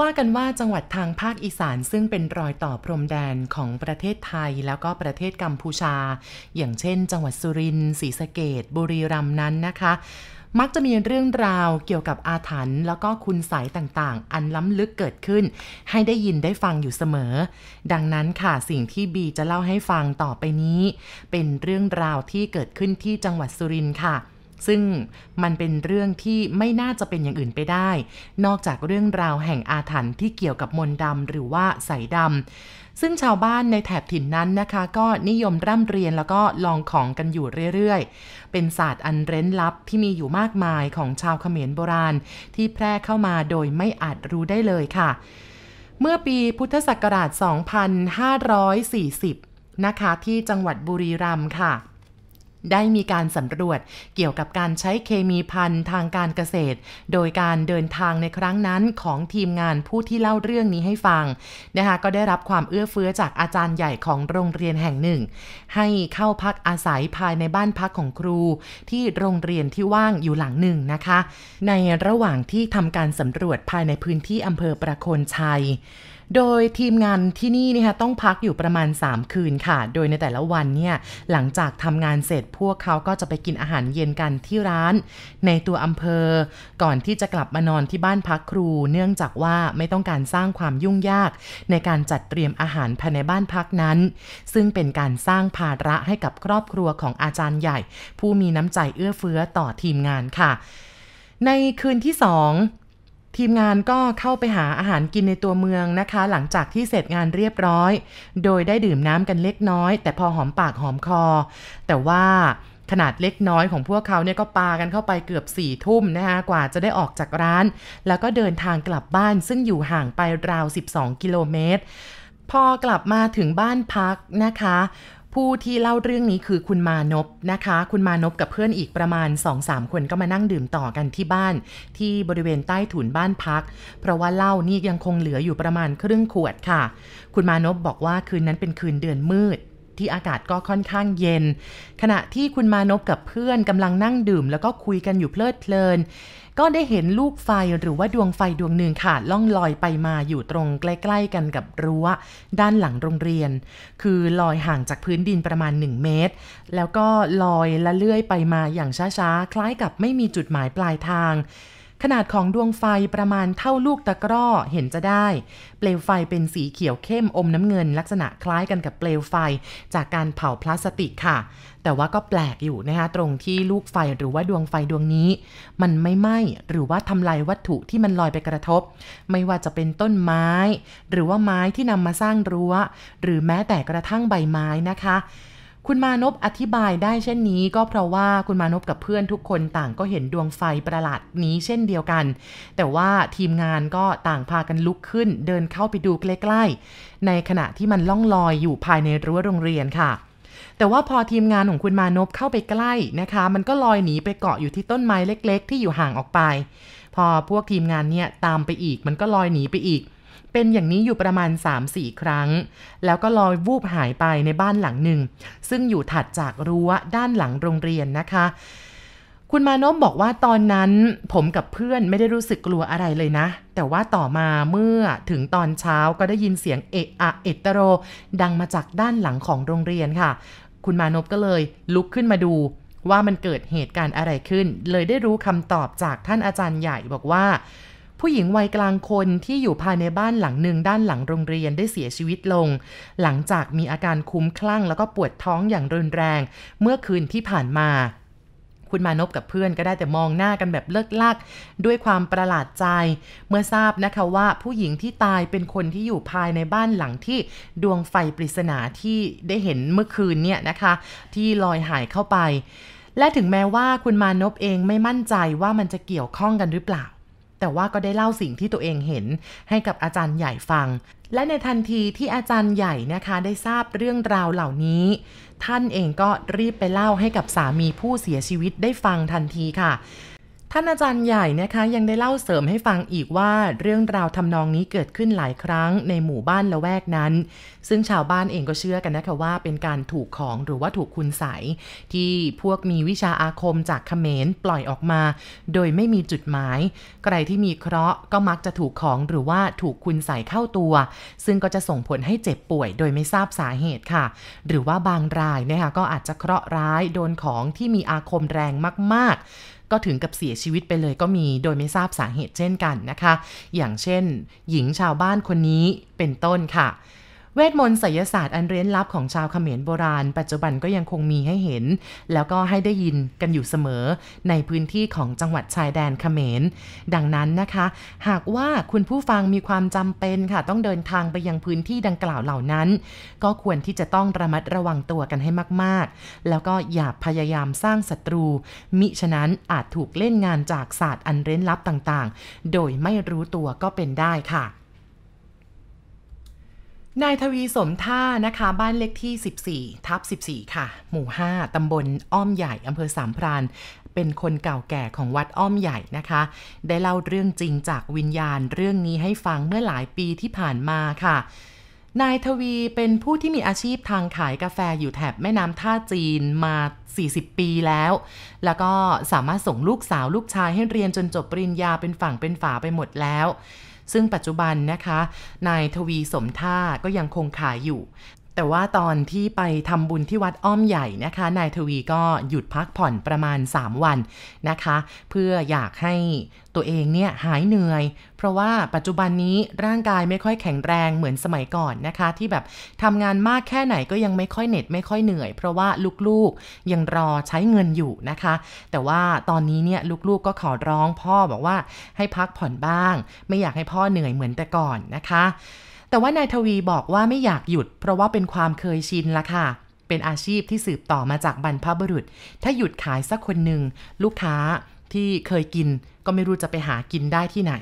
ว่ากันว่าจังหวัดทางภาคอีสานซึ่งเป็นรอยต่อพรมแดนของประเทศไทยแล้วก็ประเทศกัมพูชา อย่างเช่น จังหวัดสุรินทร์ศรีสะเกดบุรีรัมย์นั้นนะคะ มักจะมีเรื่องราวเกี่ยวกับอาถรรพ์แล้วก็คุณใสต่างๆ อันล้ำลึกเกิดขึ้น ให้ได้ยินได้ฟังอยู่เสมอ ดังนั้นค่ะสิ่งที่บีจะเล่าให้ฟังต่อไปนี้ เป็นเรื่องราวที่เกิดขึ้นที่จังหวัดสุรินทร์ค่ะ ซึ่งมันเป็นเรื่องที่ไม่น่าจะเป็นอย่างอื่นไปได้ นอกจากเรื่องราวแห่งอาถรรพ์ที่เกี่ยวกับมนต์ดำหรือว่าใสดำซึ่งชาวบ้านในแถบถิ่นนั้นนะคะ ก็นิยมร่ำเรียนแล้วก็ลองของกันอยู่เรื่อยๆ เป็นศาสตร์อันเร้นลับที่มีอยู่มากมายของชาวเขมรโบราณ ที่แพร่เข้ามาโดยไม่อาจรู้ได้เลยค่ะ เมื่อปีพุทธศักราช 2540 นะคะที่จังหวัดบุรีรัมย์ค่ะ ได้มีการสำรวจเกี่ยวกับการใช้เคมีพันธุ์ทางการเกษตร โดยการเดินทางในครั้งนั้นของทีมงานผู้ที่เล่าเรื่องนี้ให้ฟังนะคะก็ได้รับความเอื้อเฟื้อจากอาจารย์ใหญ่ของโรงเรียนแห่งหนึ่ง ให้เข้าพักอาศัยภายในบ้านพักของครู ที่โรงเรียนที่ว่างอยู่หลังหนึ่งนะคะ ในระหว่างที่ทำการสำรวจภายในพื้นที่อำเภอประโคนชัย โดยทีมงานที่นี่นะคะต้องพักอยู่ประมาณ 3 คืนค่ะ โดยในแต่ละวันเนี่ยหลังจากทำงานเสร็จพวกเขาก็จะไปกินอาหารเย็นกันที่ร้าน ในตัวอำเภอ ก่อนที่จะกลับมานอนที่บ้านพักครู เนื่องจากว่าไม่ต้องการสร้างความยุ่งยาก ในการจัดเตรียมอาหารภายในบ้านพักนั้น ซึ่งเป็นการสร้างภาระให้กับครอบครัวของอาจารย์ใหญ่ ผู้มีน้ำใจเอื้อเฟื้อต่อทีมงานค่ะ ในคืนที่สอง ทีมงานก็เข้าไปหาอาหารกินในตัวเมืองนะคะ หลังจากที่เสร็จงานเรียบร้อย โดยได้ดื่มน้ำกันเล็กน้อย แต่พอหอมปากหอมคอ แต่ว่าขนาดเล็กน้อยของพวกเขาเนี่ยก็ปากันเข้าไปเกือบ4ี่ทุ่มนะคะกว่าจะได้ออกจากร้าน แล้วก็เดินทางกลับบ้านซึ่งอยู่ห่างไปราว 12 กิโลเมตร พอกลับมาถึงบ้านพักนะคะ ผู้ที่เล่าเรื่องนี้คือคุณมานพนะคะ คุณมานพกับเพื่อนอีกประมาณ 2-3 คนก็มานั่งดื่มต่อกันที่บ้าน ที่บริเวณใต้ถุนบ้านพัก เพราะว่าเหล้านี่ยังคงเหลืออยู่ประมาณครึ่งขวดค่ะ คุณมานพบอกว่าคืนนั้นเป็นคืนเดือนมืดที่อากาศก็ค่อนข้างเย็น ขณะที่คุณมานพกับเพื่อนกำลังนั่งดื่ม แล้วก็คุยกันอยู่เพลิดเพลิน ก็ได้เห็นลูกไฟหรือว่าดวงไฟดวงหนึ่งค่ะล่องลอยไปมาอยู่ตรงใกล้ๆกันกับรั้ว ด้านหลังโรงเรียน คือลอยห่างจากพื้นดินประมาณ 1 เมตร แล้วก็ลอยละเลื่อยไปมาอย่างช้าๆ คล้ายกับไม่มีจุดหมายปลายทาง ขนาดของดวงไฟประมาณเท่าลูกตะกร้อเห็นจะได้ เปลวไฟเป็นสีเขียวเข้มอมน้ำเงิน ลักษณะคล้ายกันกับเปลวไฟจากการเผาพลาสติกค่ะ แต่ว่าก็แปลกอยู่นะคะตรงที่ลูกไฟหรือว่าดวงไฟดวงนี้ มันไม่ไหม้หรือว่าทำลายวัตถุที่มันลอยไปกระทบ ไม่ว่าจะเป็นต้นไม้ หรือว่าไม้ที่นำมาสร้างรั้ว หรือแม้แต่กระทั่งใบไม้นะคะ คุณมานพอธิบายได้เช่นนี้ก็เพราะว่าคุณมานพกับเพื่อนทุกคนต่างก็เห็นดวงไฟประหลาดนี้เช่นเดียวกัน แต่ว่าทีมงานก็ต่างพากันลุกขึ้น เดินเข้าไปดูใกล้ๆ ในขณะที่มันล่องลอยอยู่ภายในรั้วโรงเรียนค่ะ แต่ว่าพอทีมงานของคุณมานพเข้าไปใกล้นะคะ มันก็ลอยหนีไปเกาะอยู่ที่ต้นไม้เล็ก ๆ ที่อยู่ห่างออกไป พอพวกทีมงานเนี่ยตามไปอีก มันก็ลอยหนีไปอีก เป็นอย่างนี้อยู่ประมาณ 3-4 ครั้ง แล้วก็ลอยวูบหายไปในบ้านหลังหนึ่ง ซึ่งอยู่ถัดจากรั้วด้านหลังโรงเรียนนะคะ คุณมานพบอกว่าตอนนั้นผมกับเพื่อนไม่ได้รู้สึกกลัวอะไรเลยนะ แต่ว่าต่อมาเมื่อถึงตอนเช้าก็ได้ยินเสียงเอะอะเอตโร ดังมาจากด้านหลังของโรงเรียนค่ะ คุณมานพก็เลยลุกขึ้นมาดูว่ามันเกิดเหตุการณ์อะไรขึ้น เลยได้รู้คำตอบจากท่านอาจารย์ใหญ่บอกว่า ผู้หญิงวัยกลางคนที่อยู่ภายในบ้านหลังหนึ่งด้านหลังโรงเรียนได้เสียชีวิตลง หลังจากมีอาการคุ้มคลั่งแล้วก็ปวดท้องอย่างรุนแรง เมื่อคืนที่ผ่านมาคุณมานพกับเพื่อนก็ได้แต่มองหน้ากันแบบเลิกลัก ด้วยความประหลาดใจ เมื่อทราบนะคะว่าผู้หญิงที่ตายเป็นคนที่อยู่ภายในบ้านหลังที่ดวงไฟปริศนาที่ได้เห็นเมื่อคืนเนี่ยนะคะ ที่ลอยหายเข้าไป และถึงแม้ว่าคุณมานพเองไม่มั่นใจว่ามันจะเกี่ยวข้องกันหรือเปล่า แต่ว่าก็ได้เล่าสิ่งที่ตัวเองเห็นให้กับอาจารย์ใหญ่ฟัง และในทันทีที่อาจารย์ใหญ่นะคะได้ทราบเรื่องราวเหล่านี้ ท่านเองก็รีบไปเล่าให้กับสามีผู้เสียชีวิตได้ฟังทันทีค่ะ ท่านอาจารย์ใหญ่นะคะยังได้เล่าเสริมให้ฟังอีกว่าเรื่องราวทำนองนี้เกิดขึ้นหลายครั้งในหมู่บ้านละแวกนั้น ซึ่งชาวบ้านเองก็เชื่อกันนะคะว่าเป็นการถูกของหรือว่าถูกคุณใสที่พวกมีวิชาอาคมจากเขมรปล่อยออกมา โดยไม่มีจุดหมาย ใครที่มีเคราะห์ก็มักจะถูกของหรือว่าถูกคุณใสเข้าตัว ซึ่งก็จะส่งผลให้เจ็บป่วย โดยไม่ทราบสาเหตุค่ะ หรือว่าบางรายนะคะก็อาจจะเคราะห์ร้ายโดนของที่มีอาคมแรงมาก ๆ ก็ถึงกับเสียชีวิตไปเลยก็มีโดยไม่ทราบสาเหตุเช่นกันนะคะ อย่างเช่น หญิงชาวบ้านคนนี้เป็นต้นค่ะ เวทมนต์ไสยศาสตร์อันเร้นลับของชาวเขมรโบราณ ปัจจุบันก็ยังคงมีให้เห็น แล้วก็ให้ได้ยินกันอยู่เสมอ ในพื้นที่ของจังหวัดชายแดนเขมร ดังนั้นนะคะ หากว่าคุณผู้ฟังมีความจำเป็นค่ะ ต้องเดินทางไปยังพื้นที่ดังกล่าวเหล่านั้น ก็ควรที่จะต้องระมัดระวังตัวกันให้มาก ๆ แล้วก็อย่าพยายามสร้างศัตรู มิฉะนั้นอาจถูกเล่นงานจากศาสตร์อันเร้นลับต่างๆ โดยไม่รู้ตัวก็เป็นได้ค่ะ นายทวีสมท่านะคะ บ้านเลขที่ 14 ทับ 14 ค่ะ หมู่ 5 ตำบลอ้อมใหญ่อำเภอสามพราน เป็นคนเก่าแก่ของวัดอ้อมใหญ่นะคะ ได้เล่าเรื่องจริงจากวิญญาณเรื่องนี้ให้ฟังเมื่อหลายปีที่ผ่านมาค่ะ นายทวีเป็นผู้ที่มีอาชีพทางขายกาแฟอยู่แถบแม่น้ำท่าจีนมา 40 ปีแล้ว แล้วก็สามารถส่งลูกสาวลูกชายให้เรียนจนจบปริญญาเป็นฝั่งเป็นฝาไปหมดแล้ว ซึ่งปัจจุบันนะคะ นายทวีสมท่าก็ยังคงขายอยู่ แต่ว่าตอนที่ไปทำบุญที่วัดอ้อมใหญ่นะคะ นายทวีก็หยุดพักผ่อนประมาณ 3 วันนะคะ เพื่ออยากให้ตัวเองเนี่ยหายเหนื่อย เพราะว่าปัจจุบันนี้ร่างกายไม่ค่อยแข็งแรงเหมือนสมัยก่อนนะคะ ที่แบบทำงานมากแค่ไหนก็ยังไม่ค่อยเหน็ดไม่ค่อยเหนื่อย เพราะว่าลูกๆยังรอใช้เงินอยู่นะคะ แต่ว่าตอนนี้เนี่ยลูกๆก็ขอร้องพ่อบอกว่าให้พักผ่อนบ้าง ไม่อยากให้พ่อเหนื่อยเหมือนแต่ก่อนนะคะ แต่ว่านายทวีบอกว่าไม่อยากหยุด เพราะว่าเป็นความเคยชินละค่ะ เป็นอาชีพที่สืบต่อมาจากบรรพบุรุษ ถ้าหยุดขายสักคนหนึ่งลูกค้าที่เคยกินก็ไม่รู้จะไปหากินได้ที่ไหน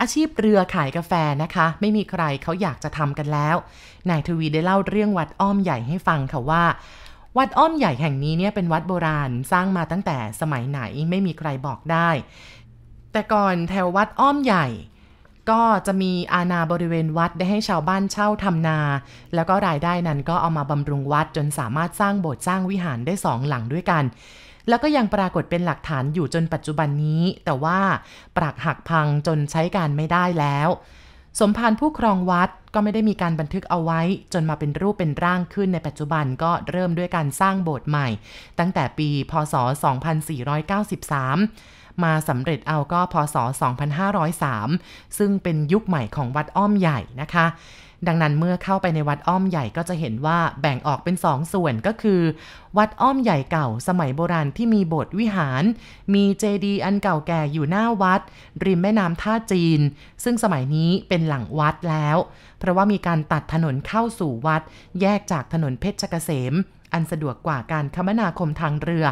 อาชีพเรือขายกาแฟนะคะ ไม่มีใครเขาอยากจะทำกันแล้ว นายทวีได้เล่าเรื่องวัดอ้อมใหญ่ให้ฟังค่ะว่าวัดอ้อมใหญ่แห่งนี้เนี่ยเป็นวัดโบราณสร้างมาตั้งแต่สมัยไหนไม่มีใครบอกได้ แต่ก่อนแถววัดอ้อมใหญ่ ก็จะมีอาณาบริเวณวัดได้ให้ชาวบ้านเช่าทำนา แล้วก็รายได้นั้นก็เอามาบำรุงวัดจนสามารถสร้างโบสถ์สร้างวิหารได้สองหลังด้วยกัน แล้วก็ยังปรากฏเป็นหลักฐานอยู่จนปัจจุบันนี้ แต่ว่าปรักหักพังจนใช้การไม่ได้แล้ว สมภารผู้ครองวัดก็ไม่ได้มีการบันทึกเอาไว้ จนมาเป็นรูปเป็นร่างขึ้นในปัจจุบันก็เริ่มด้วยการสร้างโบสถ์ใหม่ ตั้งแต่ปี พศ 2493 มาสำเร็จเอาก็พศ 2503 ซึ่งเป็นยุคใหม่ของวัดอ้อมใหญ่นะคะ ดังนั้นเมื่อเข้าไปในวัดอ้อมใหญ่ก็จะเห็นว่าแบ่งออกเป็นสองส่วนก็คือ วัดอ้อมใหญ่เก่าสมัยโบราณที่มีโบสถ์วิหาร มีเจดีย์อันเก่าแก่อยู่หน้าวัด ริมแม่น้ำท่าจีน ซึ่งสมัยนี้เป็นหลังวัดแล้ว เพราะว่ามีการตัดถนนเข้าสู่วัด แยกจากถนนเพชรเกษมอันสะดวกกว่าการคมนาคมทางเรือ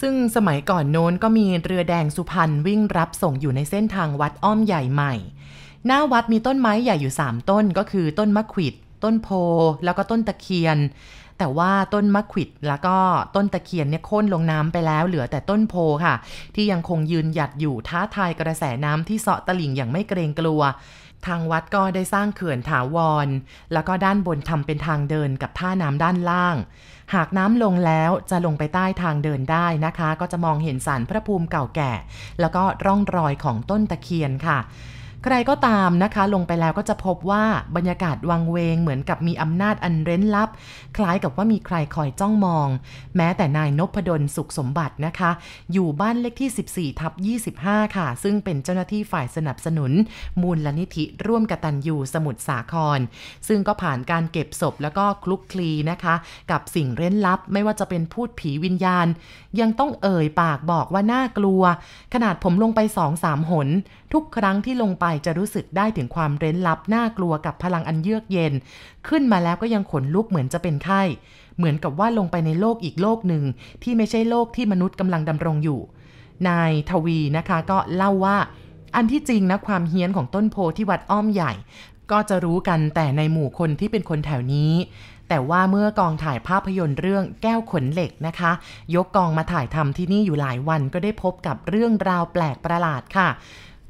ซึ่งสมัยก่อนโน้นก็มีเรือแดงสุพรรณวิ่งรับส่งอยู่ในเส้นทางวัดอ้อมใหญ่ใหม่ หน้าวัดมีต้นไม้ใหญ่อยู่ 3 ต้นก็คือต้นมะขวิด ต้นโพ แล้วก็ต้นตะเคียน แต่ว่าต้นมะขวิดแล้วก็ต้นตะเคียนเนี่ยโค่นลงน้ำไปแล้วเหลือแต่ต้นโพค่ะ ที่ยังคงยืนหยัดอยู่ท้าทายกระแสน้ำที่เสาะตลิ่งอย่างไม่เกรงกลัว ทางวัดก็ได้สร้างเขื่อนถาวร แล้วก็ด้านบนทำเป็นทางเดินกับท่าน้ำด้านล่าง หากน้ำลงแล้วจะลงไปใต้ทางเดินได้นะคะ ก็จะมองเห็นสารพระภูมิเก่าแก่ แล้วก็ร่องรอยของต้นตะเคียนค่ะ ใครก็ตามนะคะ ลงไปแล้วก็จะพบว่าบรรยากาศวังเวงเหมือนกับมีอำนาจอันเร้นลับ คล้ายกับว่ามีใครคอยจ้องมอง แม้แต่นายนพดลสุขสมบัตินะคะ อยู่บ้านเลขที่ 14ทับ25 ค่ะ ซึ่งเป็นเจ้าหน้าที่ฝ่ายสนับสนุน มูลลนิธิร่วมกตันยูสมุทรสาคร ซึ่งก็ผ่านการเก็บศพแล้วก็คลุกคลีนะคะ กับสิ่งเร้นลับไม่ว่าจะเป็นพูดผีวิญญาณ ยังต้องเอ่ยปากบอกว่าน่ากลัว ขนาดผมลงไปสองสามหนทุกครั้งที่ลงไปจะรู้สึกได้ถึงความเร้นลับน่ากลัวกับพลังอันเยือกเย็น ขึ้นมาแล้วก็ยังขนลุกเหมือนจะเป็นไข้ เหมือนกับว่าลงไปในโลกอีกโลกหนึ่ง ที่ไม่ใช่โลกที่มนุษย์กำลังดำรงอยู่ นายทวีนะคะก็เล่าว่า อันที่จริงนะความเฮี้ยนของต้นโพที่วัดอ้อมใหญ่ ก็จะรู้กันแต่ในหมู่คนที่เป็นคนแถวนี้แต่ว่าเมื่อกองถ่ายภาพยนตร์เรื่องแก้วขนเหล็กนะคะ ยกกองมาถ่ายทำที่นี่อยู่หลายวันก็ได้พบกับเรื่องราวแปลกประหลาดค่ะ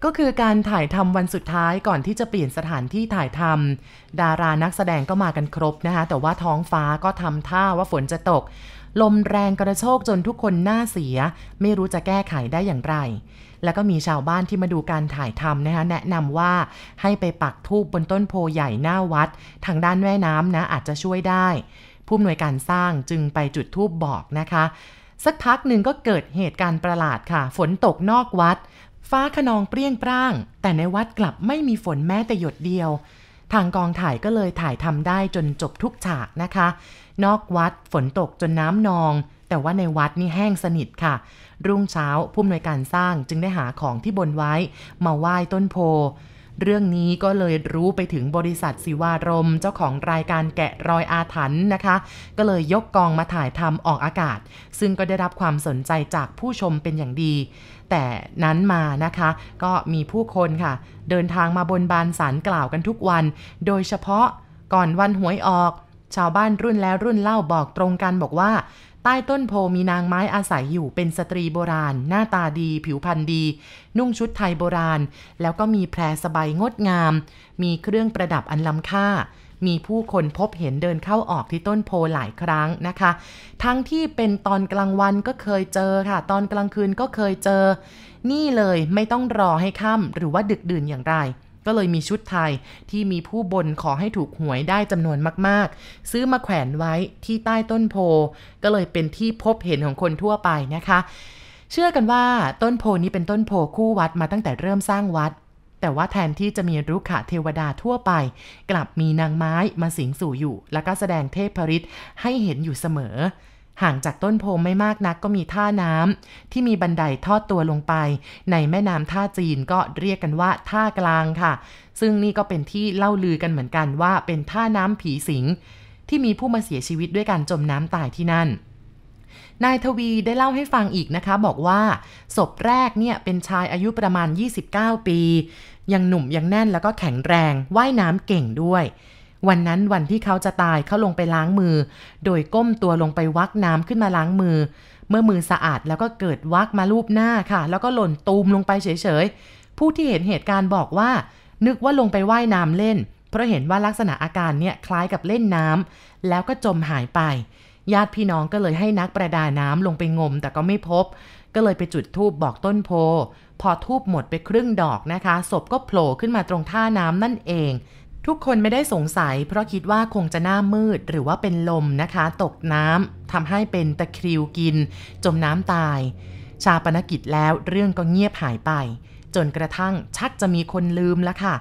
ก็คือการถ่ายทำวันสุดท้ายก่อนที่จะเปลี่ยนสถานที่ถ่ายทำดารานักแสดงก็มากันครบนะคะ แต่ว่าท้องฟ้าก็ทำท่าว่าฝนจะตก ลมแรงกระโชกจนทุกคนหน้าเสีย ไม่รู้จะแก้ไขได้อย่างไร แล้วก็มีชาวบ้านที่มาดูการถ่ายทำนะคะแนะนำว่าให้ไปปักธูปบนต้นโพใหญ่หน้าวัด ทางด้านแม่น้ำนะอาจจะช่วยได้ ผู้อำนวยการสร้างจึงไปจุดธูปบอกนะคะสักพักหนึ่งก็เกิดเหตุการณ์ประหลาดค่ะ ฝนตกนอกวัด ฟ้าขนองเปรี้ยงปร้าง แต่ในวัดกลับไม่มีฝนแม้แต่หยดเดียว ทางกองถ่ายก็เลยถ่ายทำได้จนจบทุกฉากนะคะ นอกวัดฝนตกจนน้ำนอง แต่ว่าในวัดนี่แห้งสนิทค่ะ รุ่งเช้าผู้อำนวยการสร้างจึงได้หาของที่บนไว้ มาไหว้ต้นโพเรื่องนี้ก็เลยรู้ไปถึงบริษัทศิวารม เจ้าของรายการแกะรอยอาถรรพ์นะคะ ก็เลยยกกองมาถ่ายทำออกอากาศ ซึ่งก็ได้รับความสนใจจากผู้ชมเป็นอย่างดี แต่นั้นมานะคะ ก็มีผู้คนค่ะ เดินทางมาบนบานสารกล่าวกันทุกวัน โดยเฉพาะก่อนวันหวยออก ชาวบ้านรุ่นแล้วรุ่นเล่าบอกตรงกันบอกว่า ใต้ต้นโพมีนางไม้อาศัยอยู่เป็นสตรีโบราณ หน้าตาดี ผิวพรรณดี นุ่งชุดไทยโบราณ แล้วก็มีแพรสบายงดงาม มีเครื่องประดับอันล้ำค่า มีผู้คนพบเห็นเดินเข้าออกที่ต้นโพหลายครั้งนะคะ ทั้งที่เป็นตอนกลางวันก็เคยเจอค่ะ ตอนกลางคืนก็เคยเจอ นี่เลยไม่ต้องรอให้ค่ำหรือว่าดึกดื่นอย่างไรก็เลยมีชุดไทยที่มีผู้บนขอให้ถูกหวยได้จำนวนมากๆ ซื้อมาแขวนไว้ที่ใต้ต้นโพ ก็เลยเป็นที่พบเห็นของคนทั่วไปนะคะ เชื่อกันว่าต้นโพนี้เป็นต้นโพคู่วัดมาตั้งแต่เริ่มสร้างวัด แต่ว่าแทนที่จะมีรุกขะเทวดาทั่วไป กลับมีนางไม้มาสิงสู่อยู่ แล้วก็แสดงเทพฤทธิ์ให้เห็นอยู่เสมอ ห่างจากต้นโพไม่มากนักก็มีท่าน้ำที่มีบันไดทอดตัวลงไป ในแม่น้ำท่าจีนก็เรียกกันว่าท่ากลางค่ะ ซึ่งนี่ก็เป็นที่เล่าลือกันเหมือนกันว่าเป็นท่าน้ำผีสิง ที่มีผู้มาเสียชีวิตด้วยการจมน้ำตายที่นั่นนายทวีได้เล่าให้ฟังอีกนะคะ บอกว่า ศพแรกเนี่ยเป็นชายอายุประมาณ 29 ปี ยังหนุ่มยังแน่นแล้วก็แข็งแรงว่ายน้ำเก่งด้วย วันนั้นวันที่เขาจะตายเขาลงไปล้างมือ โดยก้มตัวลงไปวักน้ำขึ้นมาล้างมือ เมื่อมือสะอาดแล้วก็เกิดวักมาลูบหน้าค่ะ แล้วก็หล่นตูมลงไปเฉยๆ ผู้ที่เห็นเหตุการณ์บอกว่า นึกว่าลงไปว่ายน้ำเล่น เพราะเห็นว่าลักษณะอาการเนี่ยคล้ายกับเล่นน้ำแล้วก็จมหายไป ญาติพี่น้องก็เลยให้นักประดาน้ำลงไปงมแต่ก็ไม่พบ ก็เลยไปจุดธูปบอกต้นโพ พอทูบหมดไปครึ่งดอกนะคะ ศพก็โผล่ขึ้นมาตรงท่าน้ำนั่นเอง ทุกคนไม่ได้สงสัย เพราะคิดว่าคงจะหน้ามืดหรือว่าเป็นลมนะคะ ตกน้ำทำให้เป็นตะคริวกิน จมน้ำตาย ชาปนกิจแล้วเรื่องก็เงียบหายไป จนกระทั่งชักจะมีคนลืมแล้วค่ะ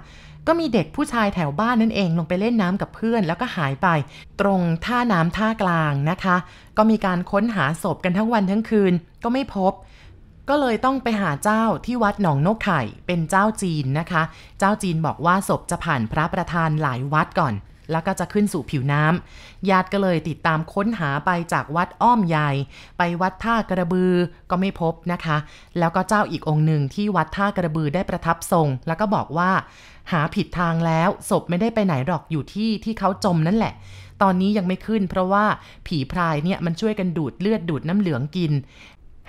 ก็มีเด็กผู้ชายแถวบ้านนั่นเองลงไปเล่นน้ำกับเพื่อน แล้วก็หายไป ตรงท่าน้ำท่ากลางนะคะ ก็มีการค้นหาศพกันทั้งวันทั้งคืนก็ไม่พบ ก็เลยต้องไปหาเจ้าที่วัดหนองนกไข่ เป็นเจ้าจีนนะคะ เจ้าจีนบอกว่าศพจะผ่านพระประธานหลายวัดก่อนแล้วก็จะขึ้นสู่ผิวน้ำญาติก็เลยติดตามค้นหาไปจากวัดอ้อมใหญ่ ไปวัดท่ากระบือก็ไม่พบนะคะ แล้วก็เจ้าอีกองค์หนึ่งที่วัดท่ากระบือได้ประทับทรง แล้วก็บอกว่า หาผิดทางแล้วศพไม่ได้ไปไหนหรอกอยู่ที่ที่เขาจมนั่นแหละ ตอนนี้ยังไม่ขึ้น เพราะว่าผีพรายเนี่ยมันช่วยกันดูดเลือดดูดน้ำเหลืองกิน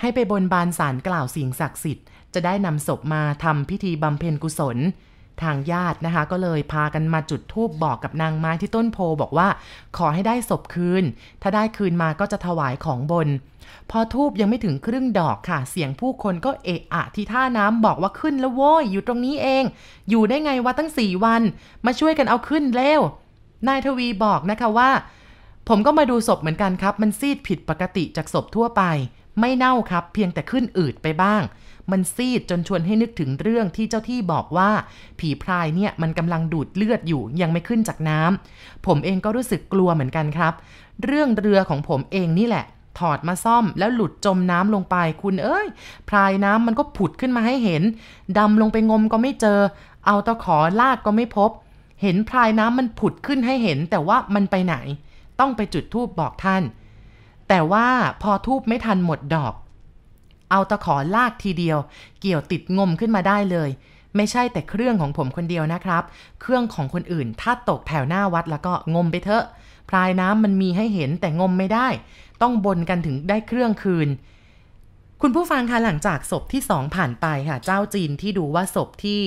ให้ไปบนบานสารกล่าวสิ่งศักดิ์สิทธิ์จะได้นำศพมาทำพิธีบำเพ็ญกุศล ทางญาตินะคะ ก็เลยพากันมาจุดธูปบอกกับนางไม้ที่ต้นโพบอกว่า ขอให้ได้ศพคืน ถ้าได้คืนมาก็จะถวายของบน พอทูบยังไม่ถึงครึ่งดอกค่ะ เสียงผู้คนก็เอะอะที่ท่าน้ำบอกว่าขึ้นแล้วโว้ยอยู่ตรงนี้เอง อยู่ได้ไงวะตั้งสี่วัน มาช่วยกันเอาขึ้นเร็วนายทวีบอกนะคะว่า ผมก็มาดูศพเหมือนกันครับ มันซีดผิดปกติจากศพทั่วไป ไม่เน่าครับ เพียงแต่ขึ้นอืดไปบ้าง มันซีดจนชวนให้นึกถึงเรื่องที่เจ้าที่บอกว่า ผีพรายเนี่ยมันกำลังดูดเลือดอยู่ยังไม่ขึ้นจากน้ำผมเองก็รู้สึกกลัวเหมือนกันครับ เรื่องเรือของผมเองนี่แหละ ถอดมาซ่อมแล้วหลุดจมน้ำลงไปคุณเอ้ย พรายน้ำมันก็ผุดขึ้นมาให้เห็นดำลงไปงมก็ไม่เจอ เอาตะขอลากก็ไม่พบ เห็นพรายน้ำมันผุดขึ้นให้เห็น แต่ว่ามันไปไหน ต้องไปจุดธูปบอกท่านแต่ว่าพอทูบไม่ทันหมดดอก เอาตะขอลากทีเดียว เกี่ยวติดงมขึ้นมาได้เลย ไม่ใช่แต่เครื่องของผมคนเดียวนะครับ เครื่องของคนอื่นถ้าตกแถวหน้าวัดแล้วก็งมไปเถอะ พรายน้ำมันมีให้เห็นแต่งมไม่ได้ ต้องบนกันถึงได้เครื่องคืน คุณผู้ฟังคะหลังจากศพที่สองผ่านไปค่ะ เจ้าจีนที่ดูว่าศพที่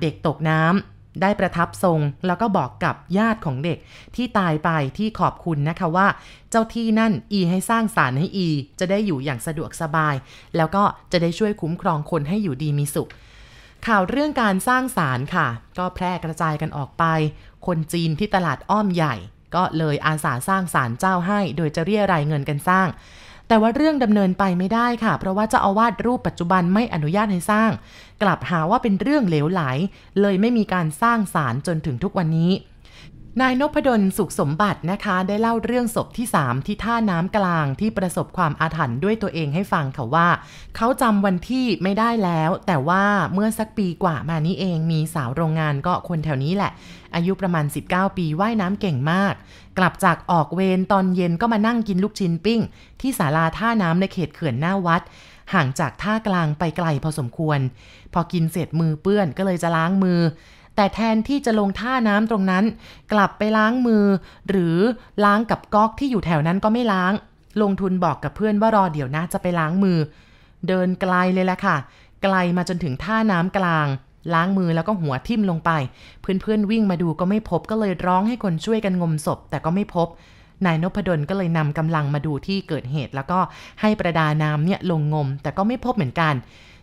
เด็กตกน้ำ ได้ประทับทรงแล้วก็บอกกับญาติของเด็กที่ตายไปที่ขอบคุณนะคะว่า เจ้าที่นั่นอีให้สร้างศาลให้อี จะได้อยู่อย่างสะดวกสบาย แล้วก็จะได้ช่วยคุ้มครองคนให้อยู่ดีมีสุข ข่าวเรื่องการสร้างศาลค่ะ ก็แพร่กระจายกันออกไป คนจีนที่ตลาดอ้อมใหญ่ ก็เลยอาสาสร้างศาลเจ้าให้ โดยจะเรียรายเงินกันสร้าง แต่ว่าเรื่องดำเนินไปไม่ได้ค่ะ เพราะว่าเจ้าอาวาสรูปปัจจุบันไม่อนุญาตให้สร้าง กลับหาว่าเป็นเรื่องเหลวไหล เลยไม่มีการสร้างศาลจนถึงทุกวันนี้ นายนพดลสุขสมบัตินะคะ ได้เล่าเรื่องศพที่ 3 ที่ท่าน้ำกลางที่ประสบความอาถรรพ์ด้วยตัวเองให้ฟังค่ะว่า เขาจำวันที่ไม่ได้แล้ว แต่ว่าเมื่อสักปีกว่ามานี้เองมีสาวโรงงานก็คนแถวนี้แหละ อายุประมาณ 19 ปีว่ายน้ำเก่งมาก กลับจากออกเวรตอนเย็นก็มานั่งกินลูกชิ้นปิ้ง ที่ศาลาท่าน้ำในเขตเขื่อนหน้าวัดห่างจากท่ากลางไปไกลพอสมควร พอกินเสร็จมือเปื้อนก็เลยจะล้างมือ แต่แทนที่จะลงท่าน้ำตรงนั้น กลับไปล้างมือ หรือล้างกับก๊อกที่อยู่แถวนั้นก็ไม่ล้าง ลงทุนบอกกับเพื่อนว่ารอเดี๋ยวนะจะไปล้างมือ เดินไกลเลยละค่ะ ไกลมาจนถึงท่าน้ำกลาง ล้างมือแล้วก็หัวทิ่มลงไป เพื่อนๆวิ่งมาดูก็ไม่พบก็เลยร้องให้คนช่วยกันงมศพ แต่ก็ไม่พบนายนพดลก็เลยนำกำลังมาดูที่เกิดเหตุ แล้วก็ให้ประดาน้ำเนี่ยลงงม แต่ก็ไม่พบเหมือนกัน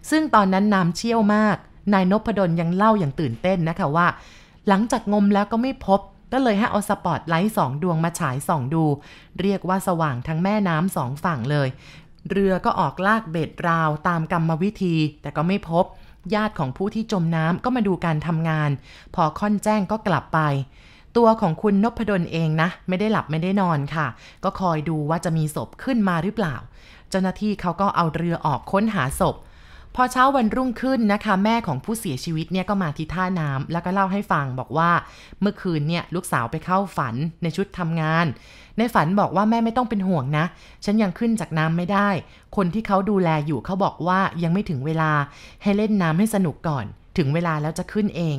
ซึ่งตอนนั้นน้ำเชี่ยวมาก นายนพดลยังเล่าอย่างตื่นเต้นนะคะว่า หลังจากงมแล้วก็ไม่พบ ก็เลยให้เอาสปอตไลท์สองดวงมาฉายส่องดู เรียกว่าสว่างทั้งแม่น้ำสองฝั่งเลย เรือก็ออกลากเบ็ดราวตามกรรมวิธี แต่ก็ไม่พบ ญาติของผู้ที่จมน้ำก็มาดูการทำงาน พอค่อนแจ้งก็กลับไป ตัวของคุณนพดลเองนะ ไม่ได้หลับไม่ได้นอนค่ะ ก็คอยดูว่าจะมีศพขึ้นมาหรือเปล่า เจ้าหน้าที่เขาก็เอาเรือออกค้นหาศพ พอเช้าวันรุ่งขึ้นนะคะ แม่ของผู้เสียชีวิตเนี่ยก็มาที่ท่าน้ำแล้วก็เล่าให้ฟังบอกว่า เมื่อคืนเนี่ยลูกสาวไปเข้าฝันในชุดทำงาน ในฝันบอกว่าแม่ไม่ต้องเป็นห่วงนะ ฉันยังขึ้นจากน้ำไม่ได้ คนที่เขาดูแลอยู่เขาบอกว่ายังไม่ถึงเวลาให้เล่นน้ำให้สนุกก่อน ถึงเวลาแล้วจะขึ้นเอง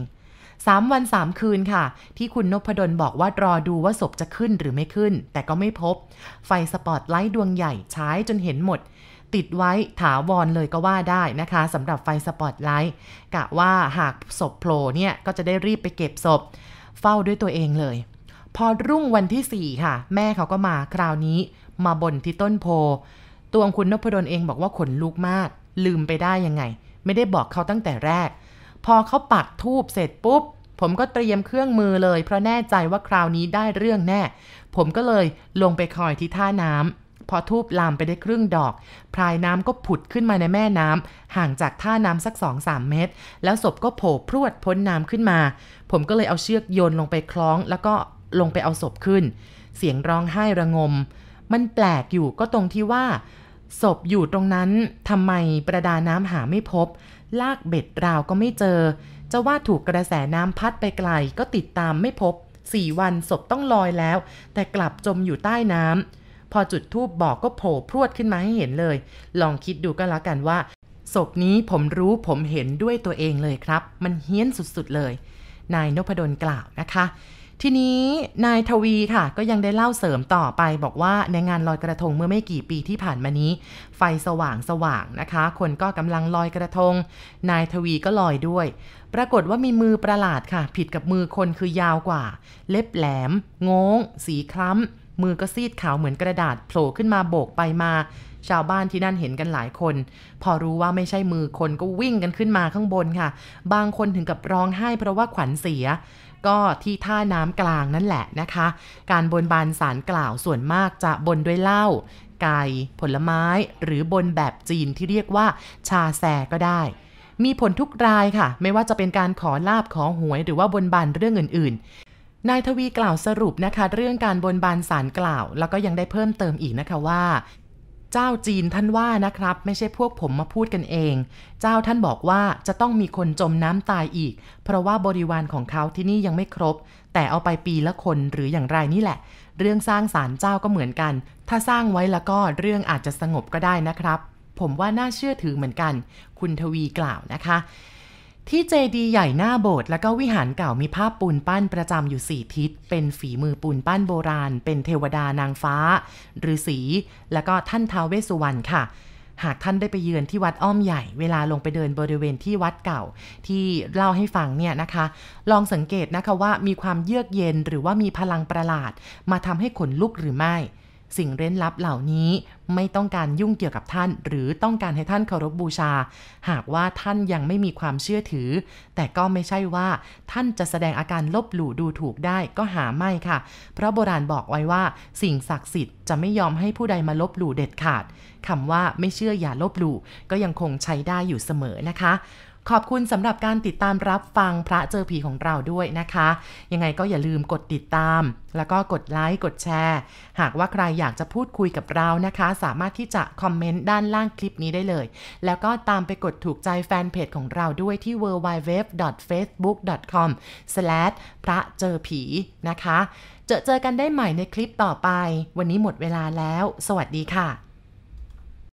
สามวันสามคืนค่ะ ที่คุณนพดลบอกว่ารอดูว่าศพจะขึ้นหรือไม่ขึ้น แต่ก็ไม่พบ ไฟสปอตไลท์ดวงใหญ่ใช้จนเห็นหมด ติดไว้ถาวรเลยก็ว่าได้นะคะสำหรับไฟสปอตไลท์กะว่าหากศพโผล่เนี่ย ก็จะได้รีบไปเก็บศพ เฝ้าด้วยตัวเองเลย พอรุ่งวันที่ 4 ค่ะ แม่เขาก็มาคราวนี้มาบนที่ต้นโพธิ์ตัวคุณนพดลเองบอกว่าขนลุกมาก ลืมไปได้ยังไง ไม่ได้บอกเขาตั้งแต่แรก พอเขาปักทูบเสร็จปุ๊บ ผมก็เตรียมเครื่องมือเลย เพราะแน่ใจว่าคราวนี้ได้เรื่องแน่ ผมก็เลยลงไปคอยที่ท่าน้ำ พอทูบลามไปได้ครึ่งดอก พรายน้ำก็ผุดขึ้นมาในแม่น้ำห่างจากท่าน้ำสักสองสามเมตร แล้วศพก็โผล่พรวดพ้นน้ำขึ้นมา ผมก็เลยเอาเชือกโยนลงไปคล้อง แล้วก็ลงไปเอาศพขึ้น เสียงร้องไห้ระงม มันแปลกอยู่ก็ตรงที่ว่าศพอยู่ตรงนั้นทำไมประดาน้ำหาไม่พบ ลากเบ็ดราวก็ไม่เจอ จะว่าถูกกระแสน้ำพัดไปไกลก็ติดตามไม่พบสี่วันศพต้องลอยแล้ว แต่กลับจมอยู่ใต้น้ำ พอจุดทูบบอกก็โผล่พรวดขึ้นมาให้เห็นเลย ลองคิดดูก็แล้วกันว่า ศพนี้ผมรู้ผมเห็นด้วยตัวเองเลยครับ มันเฮี้ยนสุดๆเลย นายนพดลกล่าวนะคะ ทีนี้นายทวีค่ะ ก็ยังได้เล่าเสริมต่อไป บอกว่าในงานลอยกระทงเมื่อไม่กี่ปีที่ผ่านมานี้ ไฟสว่างสว่างนะคะ คนก็กำลังลอยกระทง นายทวีก็ลอยด้วยปรากฏว่ามีมือประหลาดค่ะ ผิดกับมือคนคือยาวกว่า เล็บแหลม งง สีคล้ำ มือก็ซีดขาวเหมือนกระดาษโผล่ขึ้นมาโบกไปมา ชาวบ้านที่นั่นเห็นกันหลายคน พอรู้ว่าไม่ใช่มือคนก็วิ่งกันขึ้นมาข้างบนค่ะ บางคนถึงกับร้องไห้เพราะว่าขวัญเสีย ก็ที่ท่าน้ำกลางนั่นแหละนะคะ การบนบานสารกล่าวส่วนมากจะบนด้วยเหล้าไก่ ผลไม้ หรือบนแบบจีนที่เรียกว่า ชาแซก็ได้ มีผลทุกรายค่ะ ไม่ว่าจะเป็นการขอลาบขอหวยหรือว่าบนบานเรื่องอื่น นายทวีกล่าวสรุปนะคะ เรื่องการบนบานสารกล่าว แล้วก็ยังได้เพิ่มเติมอีกนะคะว่า เจ้าจีนท่านว่านะครับ ไม่ใช่พวกผมมาพูดกันเอง เจ้าท่านบอกว่าจะต้องมีคนจมน้ำตายอีก เพราะว่าบริวารของเขาที่นี่ยังไม่ครบ แต่เอาไปปีละคนหรืออย่างไรนี่แหละ เรื่องสร้างศาลเจ้าก็เหมือนกัน ถ้าสร้างไว้แล้วก็เรื่องอาจจะสงบก็ได้นะครับ ผมว่าน่าเชื่อถือเหมือนกัน คุณทวีกล่าวนะคะ ที่เจดีย์ใหญ่หน้าโบสถ์แล้วก็วิหารเก่ามีภาพปูนปั้นประจำอยู่สี่ทิศ เป็นฝีมือปูนปั้นโบราณ เป็นเทวดานางฟ้าฤาษีแล้วก็ท่านท้าวเวสสุวรรณค่ะ หากท่านได้ไปเยือนที่วัดอ้อมใหญ่ เวลาลงไปเดินบริเวณที่วัดเก่า ที่เล่าให้ฟังเนี่ยนะคะ ลองสังเกตนะคะว่ามีความเยือกเย็นหรือว่ามีพลังประหลาด มาทำให้ขนลุกหรือไม่ สิ่งเร้นลับเหล่านี้ไม่ต้องการยุ่งเกี่ยวกับท่าน หรือต้องการให้ท่านเคารพบูชา หากว่าท่านยังไม่มีความเชื่อถือ แต่ก็ไม่ใช่ว่า ท่านจะแสดงอาการลบหลู่ดูถูกได้ก็หาไม่ค่ะ เพราะโบราณบอกไว้ว่า สิ่งศักดิ์สิทธิ์จะไม่ยอมให้ผู้ใดมาลบหลู่เด็ดขาดคำว่าไม่เชื่ออย่าลบหลู่ก็ยังคงใช้ได้อยู่เสมอนะคะ ขอบคุณสำหรับการติดตามรับฟังพระเจอผีของเราด้วยนะคะ ยังไงก็อย่าลืมกดติดตาม แล้วก็กดไลค์กดแชร์ หากว่าใครอยากจะพูดคุยกับเรานะคะ สามารถที่จะคอมเมนต์ด้านล่างคลิปนี้ได้เลย แล้วก็ตามไปกดถูกใจแฟนเพจของเราด้วยที่ www.facebook.com พระเจอผีนะคะ เจอเจอกันได้ใหม่ในคลิปต่อไป วันนี้หมดเวลาแล้ว สวัสดีค่ะ